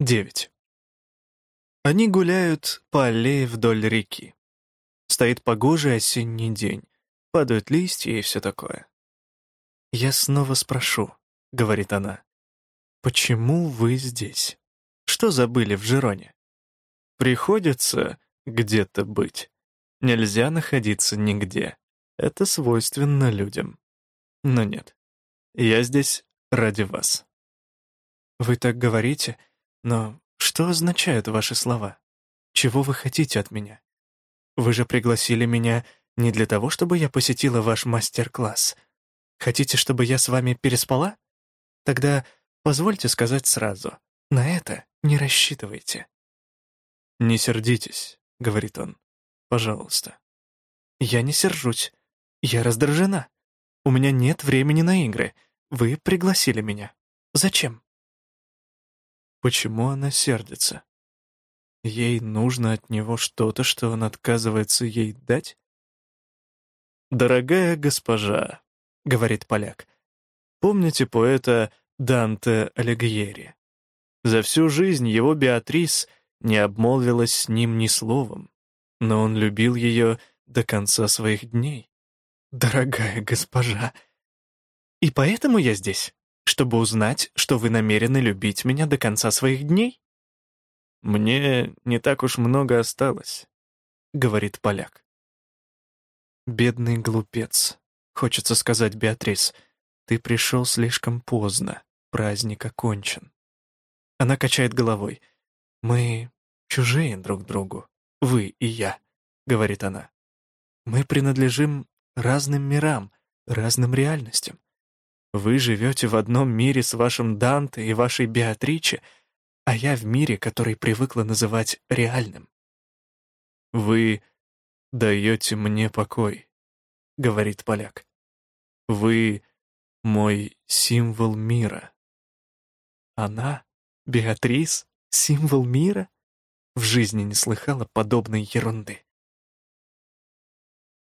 9. Они гуляют по аллее вдоль реки. Стоит погожий осенний день, падают листья и все такое. «Я снова спрошу», — говорит она, — «почему вы здесь? Что забыли в Жироне?» «Приходится где-то быть. Нельзя находиться нигде. Это свойственно людям. Но нет, я здесь ради вас». «Вы так говорите?» Но что означают ваши слова? Чего вы хотите от меня? Вы же пригласили меня не для того, чтобы я посетила ваш мастер-класс. Хотите, чтобы я с вами переспала? Тогда позвольте сказать сразу, на это не рассчитывайте. «Не сердитесь», — говорит он, — «пожалуйста». «Я не сержусь. Я раздражена. У меня нет времени на игры. Вы пригласили меня. Зачем?» Почему она сердится? Ей нужно от него что-то, что он отказывается ей дать? «Дорогая госпожа», — говорит поляк, — «помните поэта Данте Алигьери? За всю жизнь его Беатрис не обмолвилась с ним ни словом, но он любил ее до конца своих дней. Дорогая госпожа, и поэтому я здесь?» Чтобы узнать, что вы намерены любить меня до конца своих дней? Мне не так уж много осталось, говорит поляк. Бедный глупец, хочется сказать Беатрис, ты пришел слишком поздно, праздник окончен. Она качает головой. Мы чужие друг другу, вы и я, говорит она. Мы принадлежим разным мирам, разным реальностям. Вы живете в одном мире с вашим Данте и вашей Беатриче, а я в мире, который привыкла называть реальным. «Вы даете мне покой», — говорит поляк. «Вы мой символ мира». Она, Беатрис, символ мира? В жизни не слыхала подобной ерунды.